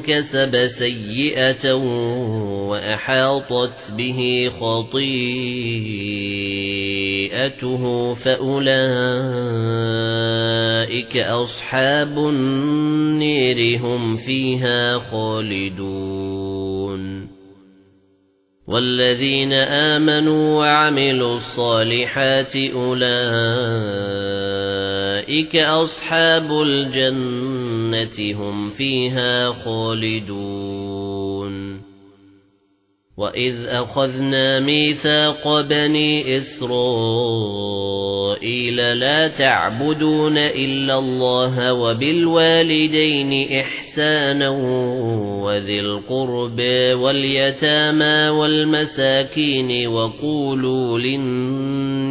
كَسَبَ سَيِّئَةً وَأَحَاطَتْ بِهِ خَطِيئَتُهُ فَأُولَئِكَ أَصْحَابُ النِّيرِ هُمْ فِيهَا خَالِدُونَ وَالَّذِينَ آمَنُوا وَعَمِلُوا الصَّالِحَاتِ أُولَئِكَ أَصْحَابُ الْجَنَّةِ هُمْ فِيهَا خَالِدُونَ وَإِذْ أَخَذْنَا مِيثَاقَ بَنِي إِسْرَائِيلَ لَا تَعْبُدُونَ إِلَّا اللَّهَ وَبِالْوَالِدَيْنِ إِحْسَانًا وَذِي الْقُرْبَى وَالْيَتَامَى وَالْمَسَاكِينِ وَقُولُوا لِلنَّاسِ